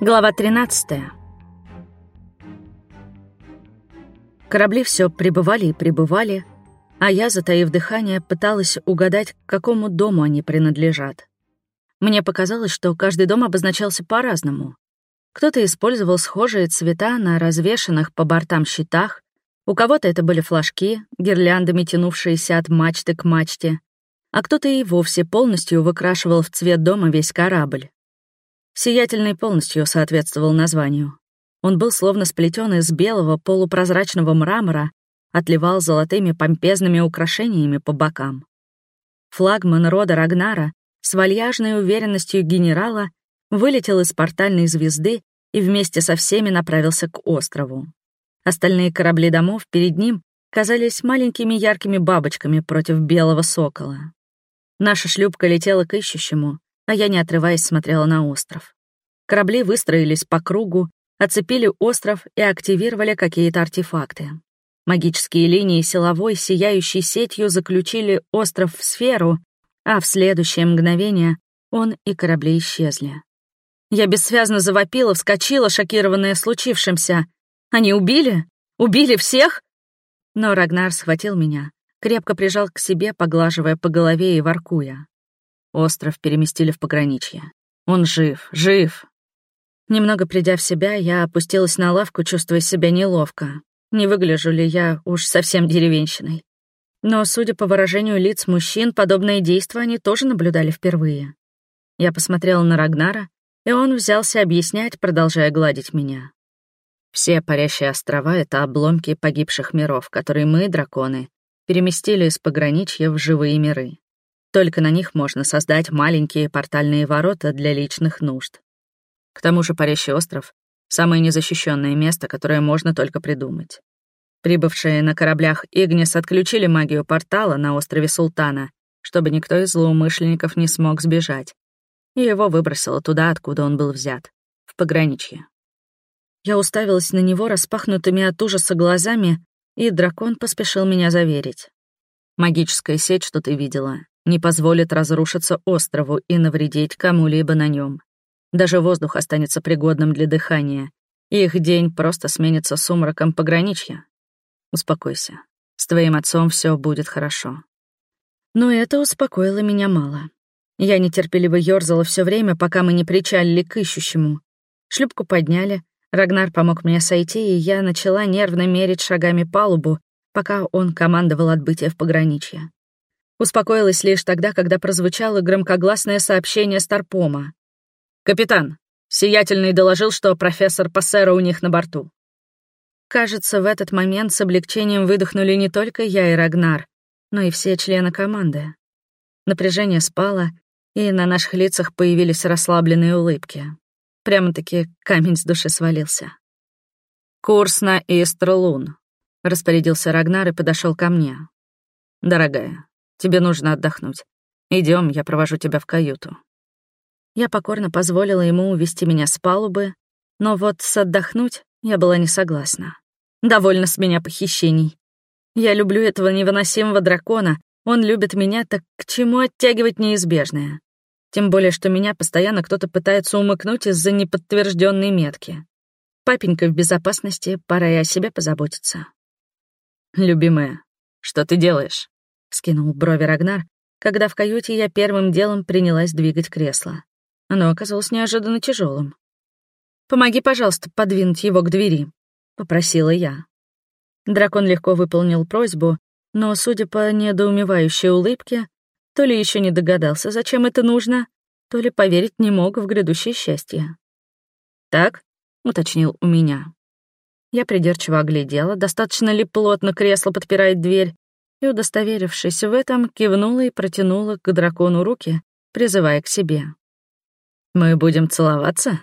Глава 13. Корабли все прибывали и прибывали, а я, затаив дыхание, пыталась угадать, к какому дому они принадлежат. Мне показалось, что каждый дом обозначался по-разному. Кто-то использовал схожие цвета на развешанных по бортам щитах, у кого-то это были флажки, гирляндами тянувшиеся от мачты к мачте, а кто-то и вовсе полностью выкрашивал в цвет дома весь корабль. Сиятельный полностью соответствовал названию. Он был словно сплетен из белого полупрозрачного мрамора, отливал золотыми помпезными украшениями по бокам. Флагман рода Рагнара с вальяжной уверенностью генерала вылетел из портальной звезды и вместе со всеми направился к острову. Остальные корабли домов перед ним казались маленькими яркими бабочками против белого сокола. Наша шлюпка летела к ищущему, а я, не отрываясь, смотрела на остров. Корабли выстроились по кругу, оцепили остров и активировали какие-то артефакты. Магические линии силовой, сияющей сетью заключили остров в сферу, а в следующее мгновение он и корабли исчезли. Я бессвязно завопила, вскочила, шокированная случившимся — они убили? Убили всех?» Но Рагнар схватил меня, крепко прижал к себе, поглаживая по голове и воркуя. Остров переместили в пограничье. Он жив, жив. Немного придя в себя, я опустилась на лавку, чувствуя себя неловко. Не выгляжу ли я уж совсем деревенщиной? Но, судя по выражению лиц мужчин, подобные действия они тоже наблюдали впервые. Я посмотрела на Рагнара, и он взялся объяснять, продолжая гладить меня. Все парящие острова — это обломки погибших миров, которые мы, драконы, переместили из пограничья в живые миры. Только на них можно создать маленькие портальные ворота для личных нужд. К тому же парящий остров — самое незащищенное место, которое можно только придумать. Прибывшие на кораблях Игнис отключили магию портала на острове Султана, чтобы никто из злоумышленников не смог сбежать, и его выбросило туда, откуда он был взят, в пограничье. Я уставилась на него распахнутыми от ужаса глазами, и дракон поспешил меня заверить. «Магическая сеть, что ты видела, не позволит разрушиться острову и навредить кому-либо на нем. Даже воздух останется пригодным для дыхания, и их день просто сменится сумраком пограничья. Успокойся. С твоим отцом все будет хорошо». Но это успокоило меня мало. Я нетерпеливо ёрзала все время, пока мы не причалили к ищущему. Шлюпку подняли, Рагнар помог мне сойти, и я начала нервно мерить шагами палубу, пока он командовал отбытие в пограничье. Успокоилась лишь тогда, когда прозвучало громкогласное сообщение Старпома. «Капитан, Сиятельный доложил, что профессор Пассера у них на борту». Кажется, в этот момент с облегчением выдохнули не только я и Рагнар, но и все члены команды. Напряжение спало, и на наших лицах появились расслабленные улыбки. Прямо-таки камень с души свалился. «Курс на Истролун», — распорядился Рагнар и подошел ко мне. «Дорогая, тебе нужно отдохнуть. Идем, я провожу тебя в каюту». Я покорно позволила ему увести меня с палубы, но вот с отдохнуть я была не согласна. Довольно с меня похищений. Я люблю этого невыносимого дракона, он любит меня, так к чему оттягивать неизбежное? Тем более, что меня постоянно кто-то пытается умыкнуть из-за неподтвержденной метки. Папенька в безопасности, пора и о себе позаботиться. «Любимая, что ты делаешь?» — скинул брови Рагнар, когда в каюте я первым делом принялась двигать кресло. Оно оказалось неожиданно тяжелым. «Помоги, пожалуйста, подвинуть его к двери», — попросила я. Дракон легко выполнил просьбу, но, судя по недоумевающей улыбке, то ли еще не догадался, зачем это нужно, то ли поверить не мог в грядущее счастье. «Так?» — уточнил у меня. Я придирчиво оглядела, достаточно ли плотно кресло подпирает дверь, и, удостоверившись в этом, кивнула и протянула к дракону руки, призывая к себе. «Мы будем целоваться?»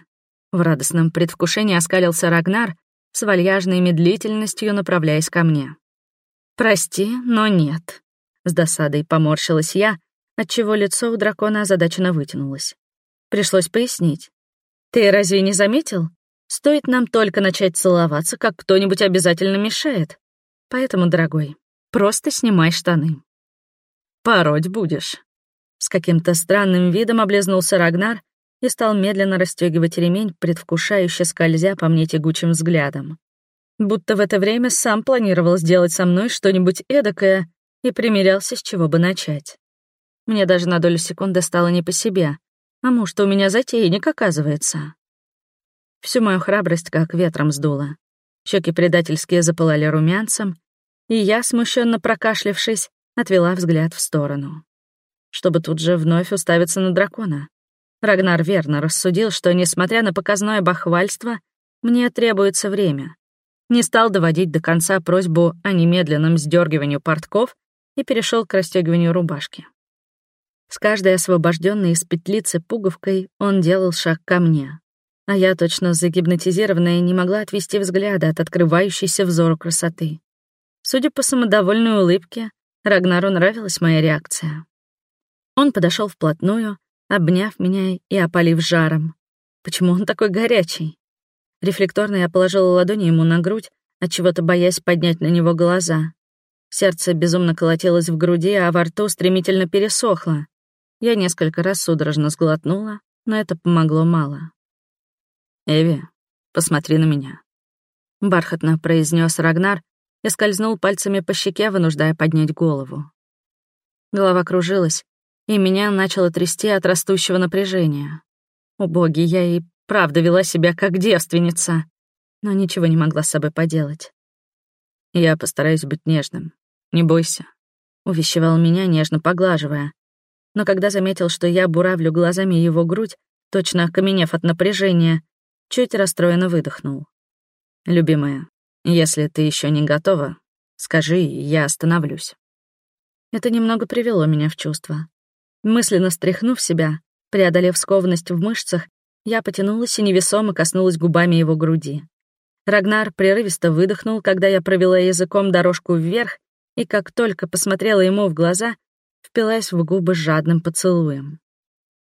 В радостном предвкушении оскалился Рагнар, с вальяжной медлительностью направляясь ко мне. «Прости, но нет», — с досадой поморщилась я, отчего лицо у дракона озадаченно вытянулось. Пришлось пояснить. «Ты разве не заметил? Стоит нам только начать целоваться, как кто-нибудь обязательно мешает. Поэтому, дорогой, просто снимай штаны». «Пороть будешь», — С каким-то странным видом облизнулся Рагнар и стал медленно расстегивать ремень, предвкушающе скользя по мне тягучим взглядом. Будто в это время сам планировал сделать со мной что-нибудь эдакое и примерялся, с чего бы начать. Мне даже на долю секунды стало не по себе. А может, у меня затейник, оказывается. Всю мою храбрость как ветром сдуло. Щеки предательские запылали румянцем, и я, смущенно прокашлявшись, отвела взгляд в сторону. Чтобы тут же вновь уставиться на дракона. Рагнар верно рассудил, что, несмотря на показное бахвальство, мне требуется время. Не стал доводить до конца просьбу о немедленном сдергивании портков и перешел к расстегиванию рубашки. С каждой освобожденной из петлицы пуговкой он делал шаг ко мне, а я, точно загипнотизированная, не могла отвести взгляда от открывающейся взору красоты. Судя по самодовольной улыбке, Рагнару нравилась моя реакция. Он подошел вплотную, обняв меня и опалив жаром. Почему он такой горячий? Рефлекторно я положила ладони ему на грудь, отчего-то боясь поднять на него глаза. Сердце безумно колотилось в груди, а во рту стремительно пересохло. Я несколько раз судорожно сглотнула, но это помогло мало. «Эви, посмотри на меня», — бархатно произнес Рагнар и скользнул пальцами по щеке, вынуждая поднять голову. Голова кружилась, и меня начало трясти от растущего напряжения. О боги, я и правда вела себя как девственница, но ничего не могла с собой поделать. «Я постараюсь быть нежным, не бойся», — увещевал меня, нежно поглаживая. Но когда заметил, что я буравлю глазами его грудь, точно окаменев от напряжения, чуть расстроенно выдохнул. «Любимая, если ты еще не готова, скажи, я остановлюсь». Это немного привело меня в чувство. Мысленно стряхнув себя, преодолев скованность в мышцах, я потянулась и невесомо коснулась губами его груди. Рагнар прерывисто выдохнул, когда я провела языком дорожку вверх, и как только посмотрела ему в глаза, впилась в губы жадным поцелуем.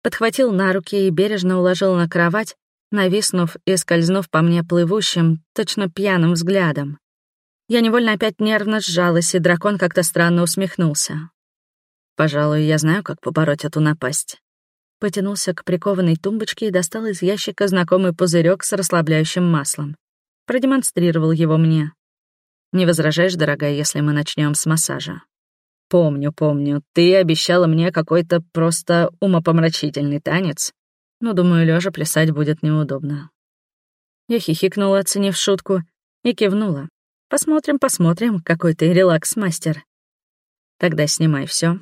Подхватил на руки и бережно уложил на кровать, нависнув и скользнув по мне плывущим, точно пьяным взглядом. Я невольно опять нервно сжалась, и дракон как-то странно усмехнулся. «Пожалуй, я знаю, как побороть эту напасть». Потянулся к прикованной тумбочке и достал из ящика знакомый пузырек с расслабляющим маслом. Продемонстрировал его мне. «Не возражаешь, дорогая, если мы начнем с массажа?» «Помню, помню. Ты обещала мне какой-то просто умопомрачительный танец но, думаю, лежа плясать будет неудобно. Я хихикнула, оценив шутку, и кивнула. Посмотрим, посмотрим, какой ты релакс-мастер. Тогда снимай все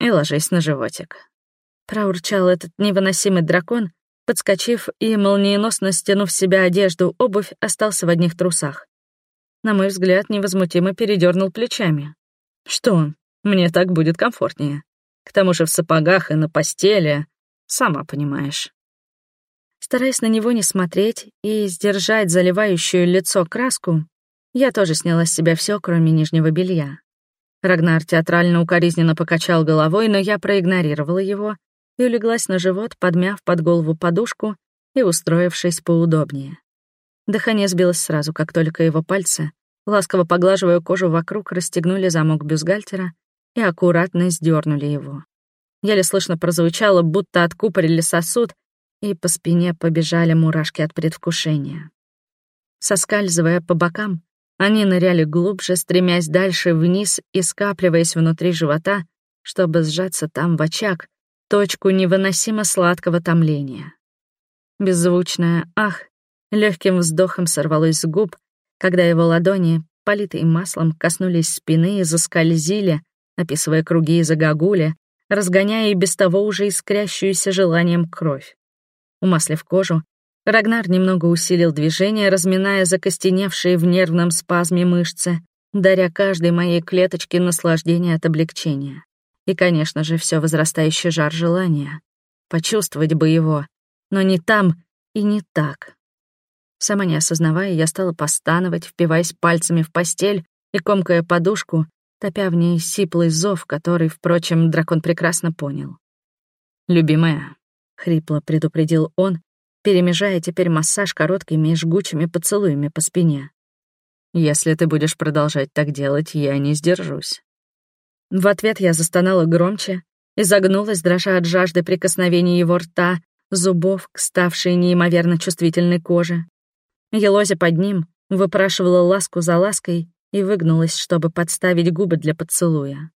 и ложись на животик. Проурчал этот невыносимый дракон, подскочив и, молниеносно стянув себя одежду, обувь, остался в одних трусах. На мой взгляд, невозмутимо передернул плечами. Что, мне так будет комфортнее. К тому же в сапогах и на постели, сама понимаешь. Стараясь на него не смотреть и сдержать заливающую лицо краску, я тоже сняла с себя все, кроме нижнего белья. Рагнар театрально укоризненно покачал головой, но я проигнорировала его и улеглась на живот, подмяв под голову подушку и устроившись поудобнее. Дыхание сбилось сразу, как только его пальцы, ласково поглаживая кожу вокруг, расстегнули замок бюстгальтера и аккуратно сдернули его. Еле слышно прозвучало, будто откупорили сосуд, и по спине побежали мурашки от предвкушения. Соскальзывая по бокам, они ныряли глубже, стремясь дальше вниз и скапливаясь внутри живота, чтобы сжаться там в очаг, точку невыносимо сладкого томления. Беззвучное «ах» легким вздохом сорвалось с губ, когда его ладони, политые маслом, коснулись спины и заскользили, описывая круги и загогули, разгоняя и без того уже искрящуюся желанием кровь. Умаслив кожу, Рагнар немного усилил движение, разминая закостеневшие в нервном спазме мышцы, даря каждой моей клеточке наслаждение от облегчения. И, конечно же, все возрастающий жар желания. Почувствовать бы его, но не там и не так. Сама не осознавая, я стала постановать, впиваясь пальцами в постель и комкая подушку, топя в ней сиплый зов, который, впрочем, дракон прекрасно понял. «Любимая, хрипло предупредил он, перемежая теперь массаж короткими и жгучими поцелуями по спине. «Если ты будешь продолжать так делать, я не сдержусь». В ответ я застонала громче изогнулась, дрожа от жажды прикосновений его рта, зубов к ставшей неимоверно чувствительной коже. Елозя под ним выпрашивала ласку за лаской и выгнулась, чтобы подставить губы для поцелуя.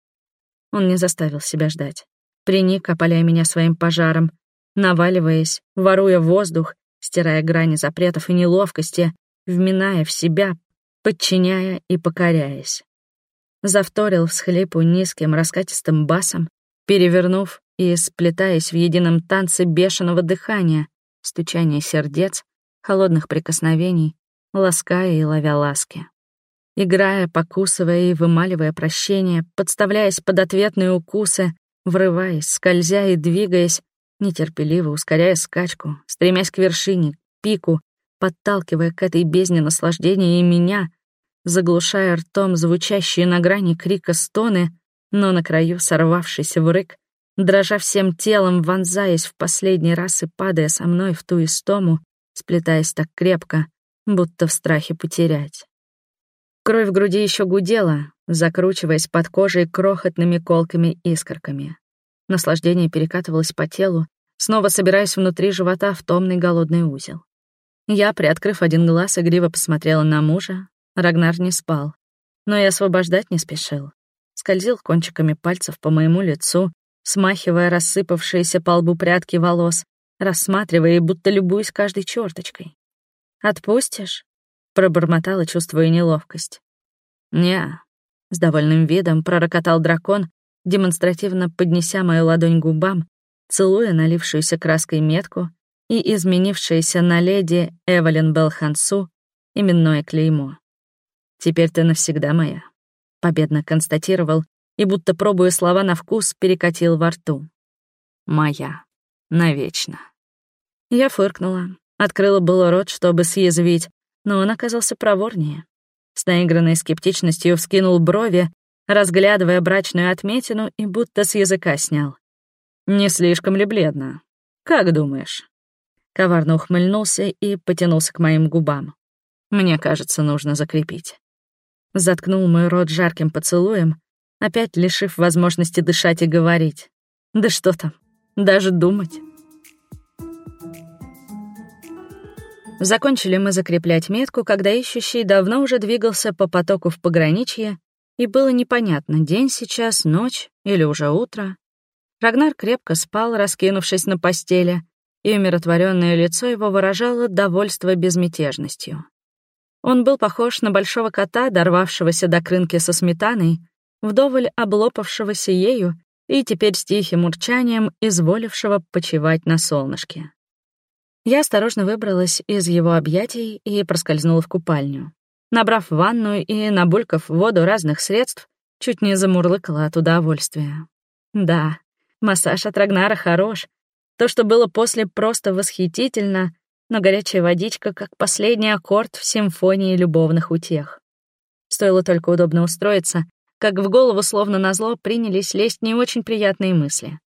Он не заставил себя ждать. Приник, опаляя меня своим пожаром, наваливаясь, воруя воздух, стирая грани запретов и неловкости, вминая в себя, подчиняя и покоряясь. Завторил всхлипу низким раскатистым басом, перевернув и сплетаясь в едином танце бешеного дыхания, стучания сердец, холодных прикосновений, лаская и ловя ласки. Играя, покусывая и вымаливая прощение, подставляясь под ответные укусы, врываясь, скользя и двигаясь, нетерпеливо ускоряя скачку, стремясь к вершине, к пику, подталкивая к этой бездне наслаждения и меня, заглушая ртом звучащие на грани крика стоны, но на краю сорвавшийся в рык, дрожа всем телом, вонзаясь в последний раз и падая со мной в ту истому, сплетаясь так крепко, будто в страхе потерять. Кровь в груди еще гудела, закручиваясь под кожей крохотными колками-искорками. Наслаждение перекатывалось по телу, снова собираясь внутри живота в томный голодный узел. Я, приоткрыв один глаз, игриво посмотрела на мужа. Рагнар не спал, но и освобождать не спешил. Скользил кончиками пальцев по моему лицу, смахивая рассыпавшиеся по лбу прядки волос, рассматривая и будто любуясь каждой черточкой. «Отпустишь?» — пробормотала, чувствуя неловкость. не с довольным видом пророкотал дракон, демонстративно поднеся мою ладонь к губам, целуя налившуюся краской метку и изменившееся на леди Эвелин Белхансу именное клеймо. «Теперь ты навсегда моя», — победно констатировал и, будто пробуя слова на вкус, перекатил во рту. «Моя. Навечно». Я фыркнула, открыла было рот, чтобы съязвить, но он оказался проворнее. С наигранной скептичностью вскинул брови, разглядывая брачную отметину и будто с языка снял. «Не слишком ли бледно? Как думаешь?» Коварно ухмыльнулся и потянулся к моим губам. «Мне кажется, нужно закрепить». Заткнул мой рот жарким поцелуем, опять лишив возможности дышать и говорить. Да что там, даже думать. Закончили мы закреплять метку, когда ищущий давно уже двигался по потоку в пограничье, и было непонятно, день сейчас, ночь или уже утро. Рагнар крепко спал, раскинувшись на постели, и умиротворенное лицо его выражало довольство безмятежностью. Он был похож на большого кота, дорвавшегося до крынки со сметаной, вдоволь облопавшегося ею и теперь с тихим урчанием изволившего почивать на солнышке. Я осторожно выбралась из его объятий и проскользнула в купальню. Набрав ванную и набулькав воду разных средств, чуть не замурлыкала от удовольствия. Да, массаж от Рагнара хорош. То, что было после, просто восхитительно, но горячая водичка как последний аккорд в симфонии любовных утех. Стоило только удобно устроиться, как в голову словно назло принялись лезть не очень приятные мысли.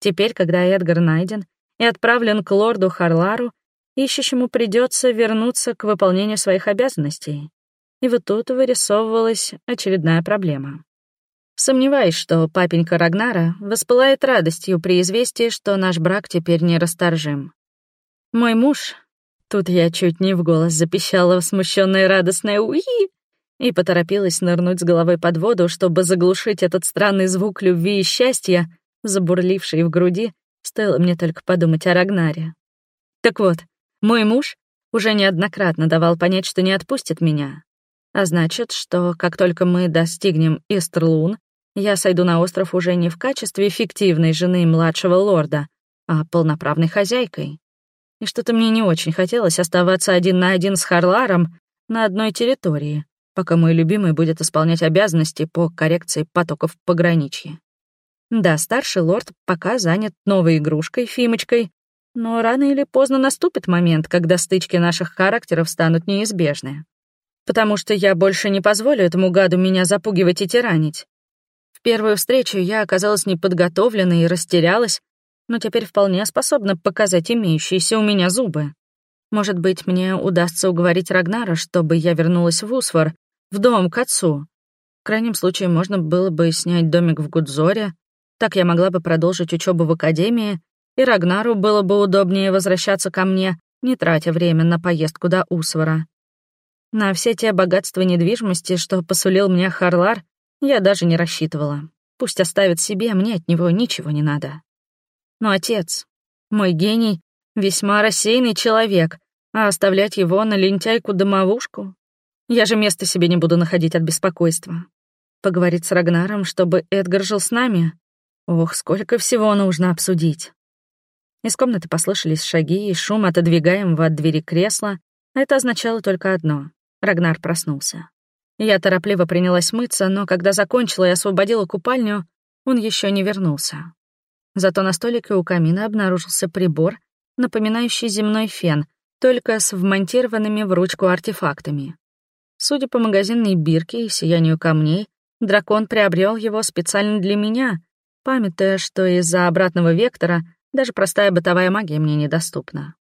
Теперь, когда Эдгар найден и отправлен к лорду Харлару, ищущему придется вернуться к выполнению своих обязанностей. И вот тут вырисовывалась очередная проблема. Сомневаюсь, что папенька Рагнара воспылает радостью при известии, что наш брак теперь нерасторжим. Мой муж... Тут я чуть не в голос запищала смущенное радостное «Уи!» и поторопилась нырнуть с головой под воду, чтобы заглушить этот странный звук любви и счастья, забурливший в груди, стоило мне только подумать о Рагнаре. Так вот, мой муж уже неоднократно давал понять, что не отпустит меня. А значит, что как только мы достигнем Истрлун, я сойду на остров уже не в качестве фиктивной жены младшего лорда, а полноправной хозяйкой. И что-то мне не очень хотелось оставаться один на один с Харларом на одной территории, пока мой любимый будет исполнять обязанности по коррекции потоков пограничья. Да, старший лорд пока занят новой игрушкой, Фимочкой, но рано или поздно наступит момент, когда стычки наших характеров станут неизбежны. Потому что я больше не позволю этому гаду меня запугивать и тиранить. В первую встречу я оказалась неподготовленной и растерялась, но теперь вполне способна показать имеющиеся у меня зубы. Может быть, мне удастся уговорить Рагнара, чтобы я вернулась в Усвар, в дом к отцу. В крайнем случае можно было бы снять домик в Гудзоре. Так я могла бы продолжить учебу в академии, и Рагнару было бы удобнее возвращаться ко мне, не тратя время на поездку до Усвара. На все те богатства недвижимости, что посулил мне Харлар, я даже не рассчитывала. Пусть оставит себе, мне от него ничего не надо. Но отец, мой гений, весьма рассеянный человек, а оставлять его на лентяйку-домовушку? Я же места себе не буду находить от беспокойства. Поговорить с Рагнаром, чтобы Эдгар жил с нами? Ох, сколько всего нужно обсудить. Из комнаты послышались шаги и шум отодвигаемого от двери кресла. Это означало только одно — Рагнар проснулся. Я торопливо принялась мыться, но когда закончила и освободила купальню, он еще не вернулся. Зато на столике у камина обнаружился прибор, напоминающий земной фен, только с вмонтированными в ручку артефактами. Судя по магазинной бирке и сиянию камней, дракон приобрел его специально для меня, памятая, что из-за обратного вектора даже простая бытовая магия мне недоступна.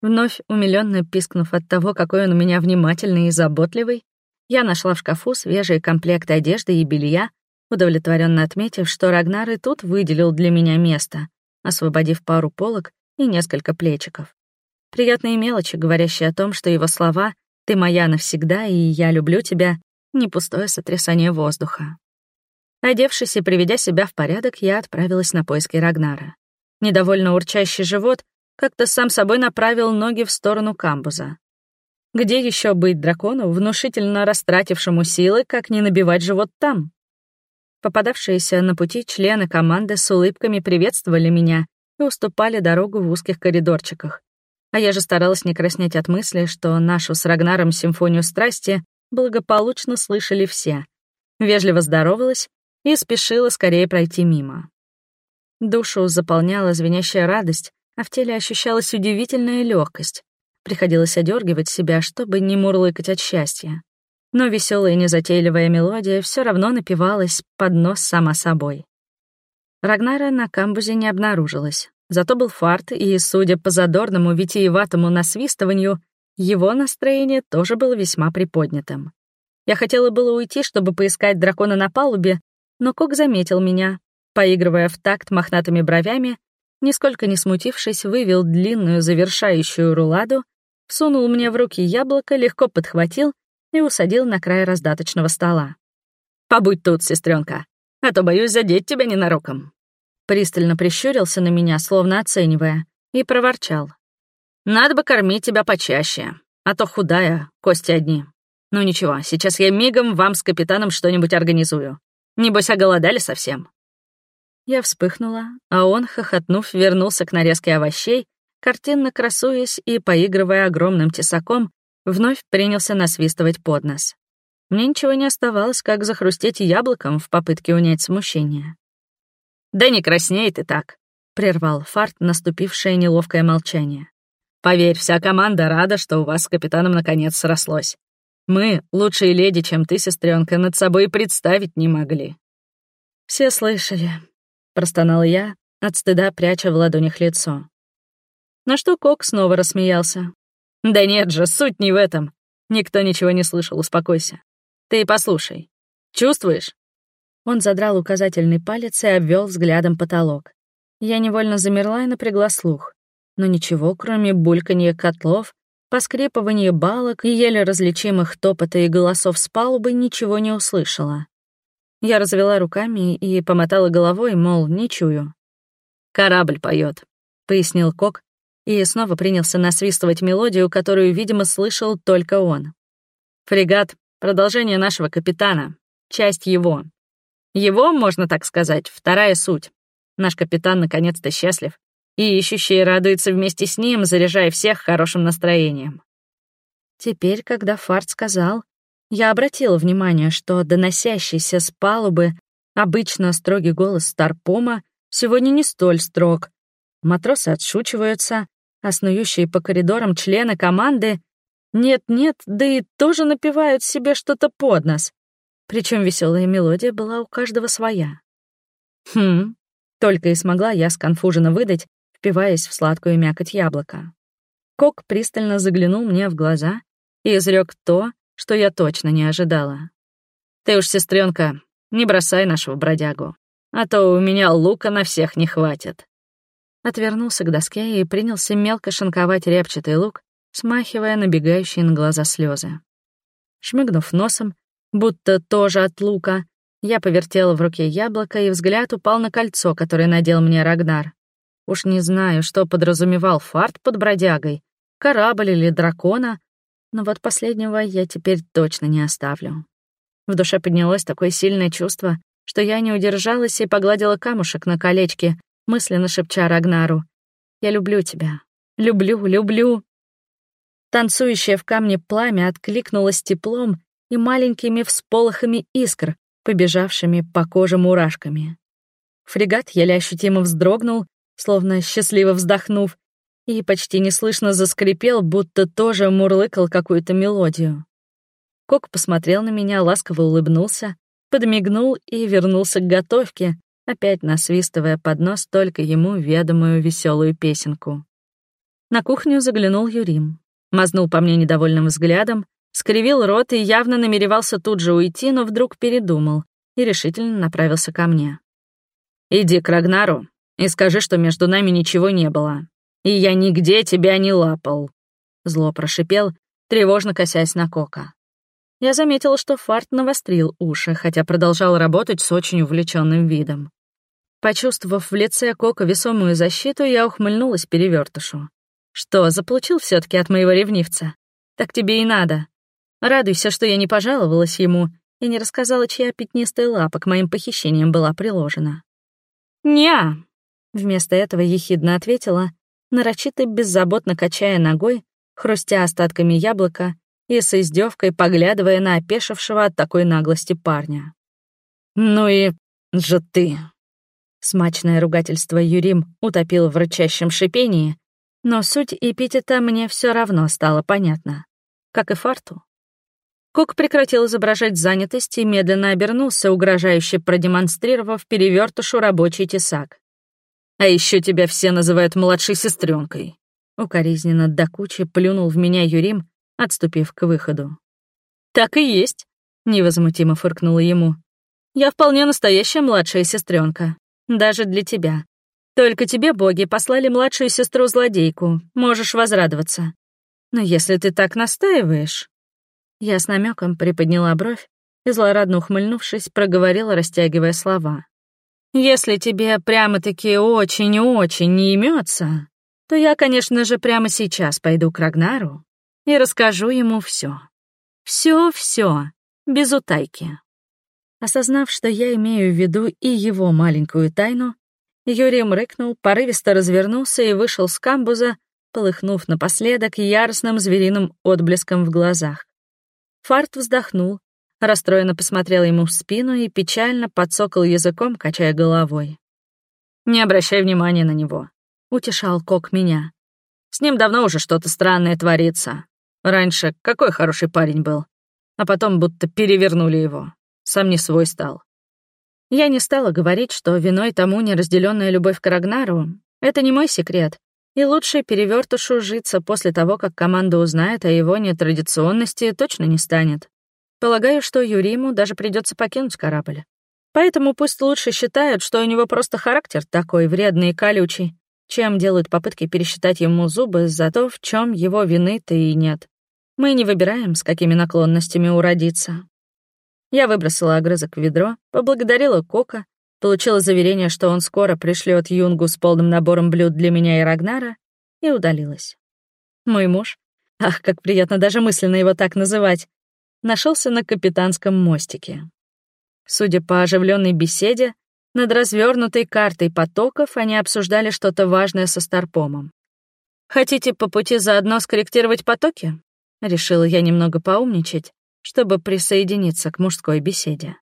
Вновь умилённо пискнув от того, какой он у меня внимательный и заботливый, я нашла в шкафу свежие комплекты одежды и белья, удовлетворенно отметив, что Рагнар и тут выделил для меня место, освободив пару полок и несколько плечиков. Приятные мелочи, говорящие о том, что его слова «ты моя навсегда» и «я люблю тебя» — не пустое сотрясание воздуха. Одевшись и приведя себя в порядок, я отправилась на поиски Рагнара. Недовольно урчащий живот как-то сам собой направил ноги в сторону камбуза. Где еще быть дракону, внушительно растратившему силы, как не набивать живот там? Попадавшиеся на пути члены команды с улыбками приветствовали меня и уступали дорогу в узких коридорчиках. А я же старалась не краснеть от мысли, что нашу с Рагнаром симфонию страсти благополучно слышали все. Вежливо здоровалась и спешила скорее пройти мимо. Душу заполняла звенящая радость, а в теле ощущалась удивительная легкость. Приходилось одергивать себя, чтобы не мурлыкать от счастья. Но веселая и незатейливая мелодия все равно напевалась под нос сама собой. Рагнара на камбузе не обнаружилось, зато был фарт, и, судя по задорному витиеватому насвистыванию, его настроение тоже было весьма приподнятым. Я хотела было уйти, чтобы поискать дракона на палубе, но Кок заметил меня, поигрывая в такт мохнатыми бровями, нисколько не смутившись, вывел длинную завершающую руладу сунул мне в руки яблоко, легко подхватил и усадил на край раздаточного стола. «Побудь тут, сестренка, а то боюсь задеть тебя ненароком». Пристально прищурился на меня, словно оценивая, и проворчал. «Надо бы кормить тебя почаще, а то худая, кости одни. Ну ничего, сейчас я мигом вам с капитаном что-нибудь организую. Небось, оголодали совсем». Я вспыхнула, а он, хохотнув, вернулся к нарезке овощей картинно красуясь и поигрывая огромным тесаком, вновь принялся насвистывать под нос. Мне ничего не оставалось, как захрустеть яблоком в попытке унять смущение. «Да не красней ты так», — прервал Фарт наступившее неловкое молчание. «Поверь, вся команда рада, что у вас с капитаном наконец срослось. Мы, лучшие леди, чем ты, сестренка, над собой представить не могли». «Все слышали», — простонал я, от стыда пряча в ладонях лицо. На что Кок снова рассмеялся. «Да нет же, суть не в этом. Никто ничего не слышал, успокойся. Ты послушай. Чувствуешь?» Он задрал указательный палец и обвел взглядом потолок. Я невольно замерла и напрягла слух. Но ничего, кроме бульканья котлов, поскрипывания балок и еле различимых топота и голосов с палубы ничего не услышала. Я развела руками и помотала головой, мол, не чую. «Корабль поет, пояснил Кок, и снова принялся насвистывать мелодию, которую, видимо, слышал только он. «Фрегат — продолжение нашего капитана, часть его. Его, можно так сказать, вторая суть. Наш капитан наконец-то счастлив, и ищущий радуется вместе с ним, заряжая всех хорошим настроением». Теперь, когда Фарт сказал, я обратила внимание, что доносящийся с палубы обычно строгий голос Старпома сегодня не столь строг. Матросы отшучиваются, а снующие по коридорам члены команды нет-нет, да и тоже напевают себе что-то под нос. Причем веселая мелодия была у каждого своя. Хм, только и смогла я сконфуженно выдать, впиваясь в сладкую мякоть яблока. Кок пристально заглянул мне в глаза и изрек то, что я точно не ожидала. «Ты уж, сестренка, не бросай нашего бродягу. а то у меня лука на всех не хватит». Отвернулся к доске и принялся мелко шинковать репчатый лук, смахивая набегающие на глаза слезы. Шмыгнув носом, будто тоже от лука, я повертела в руке яблоко, и взгляд упал на кольцо, которое надел мне Рагнар. Уж не знаю, что подразумевал фарт под бродягой, корабль или дракона, но вот последнего я теперь точно не оставлю. В душе поднялось такое сильное чувство, что я не удержалась и погладила камушек на колечке, мысленно шепча Рагнару. «Я люблю тебя. Люблю, люблю». Танцующее в камне пламя откликнулось теплом и маленькими всполохами искр, побежавшими по коже мурашками. Фрегат еле ощутимо вздрогнул, словно счастливо вздохнув, и почти неслышно заскрипел, будто тоже мурлыкал какую-то мелодию. Кок посмотрел на меня, ласково улыбнулся, подмигнул и вернулся к готовке, опять насвистывая под нос только ему ведомую веселую песенку. На кухню заглянул Юрим, мазнул по мне недовольным взглядом, скривил рот и явно намеревался тут же уйти, но вдруг передумал и решительно направился ко мне. «Иди к Рагнару и скажи, что между нами ничего не было, и я нигде тебя не лапал», — зло прошипел, тревожно косясь на Кока. Я заметила, что Фарт навострил уши, хотя продолжал работать с очень увлеченным видом. Почувствовав в лице Кока весомую защиту, я ухмыльнулась перевертышу. «Что, заполучил все таки от моего ревнивца? Так тебе и надо. Радуйся, что я не пожаловалась ему и не рассказала, чья пятнистая лапа к моим похищениям была приложена». «Не-а», вместо этого ехидно ответила, нарочито беззаботно качая ногой, хрустя остатками яблока и с издевкой поглядывая на опешившего от такой наглости парня. «Ну и же ты!» Смачное ругательство Юрим утопил в рычащем шипении, но суть эпитета мне все равно стало понятна, как и фарту. Кук прекратил изображать занятость и медленно обернулся, угрожающе продемонстрировав перевертышу рабочий тесак. А еще тебя все называют младшей сестренкой. Укоризненно до кучи плюнул в меня Юрим, отступив к выходу. Так и есть, невозмутимо фыркнула ему. Я вполне настоящая младшая сестренка, даже для тебя. Только тебе боги послали младшую сестру-злодейку, можешь возрадоваться. Но если ты так настаиваешь... Я с намеком приподняла бровь и, злорадно ухмыльнувшись, проговорила, растягивая слова. Если тебе прямо-таки очень-очень не имется, то я, конечно же, прямо сейчас пойду к Рагнару и расскажу ему все. Все-все, без утайки. Осознав, что я имею в виду и его маленькую тайну, Юрий мрыкнул, порывисто развернулся и вышел с камбуза, полыхнув напоследок яростным звериным отблеском в глазах. Фарт вздохнул, Расстроенно посмотрел ему в спину и печально подсокал языком, качая головой. «Не обращай внимания на него», — утешал Кок меня. «С ним давно уже что-то странное творится. Раньше какой хороший парень был, а потом будто перевернули его. Сам не свой стал». Я не стала говорить, что виной тому неразделенная любовь к Рагнару — это не мой секрет, и лучше перевертышу житься после того, как команда узнает о его нетрадиционности, точно не станет. Полагаю, что Юриму даже придется покинуть корабль. Поэтому пусть лучше считают, что у него просто характер такой вредный и колючий, чем делают попытки пересчитать ему зубы за то, в чем его вины-то и нет. Мы не выбираем, с какими наклонностями уродиться. Я выбросила огрызок в ведро, поблагодарила Кока, получила заверение, что он скоро пришлет Юнгу с полным набором блюд для меня и Рагнара, и удалилась. Мой муж, ах, как приятно даже мысленно его так называть, нашелся на капитанском мостике. Судя по оживленной беседе, над развернутой картой потоков они обсуждали что-то важное со Старпомом. «Хотите по пути заодно скорректировать потоки?» Решила я немного поумничать, чтобы присоединиться к мужской беседе.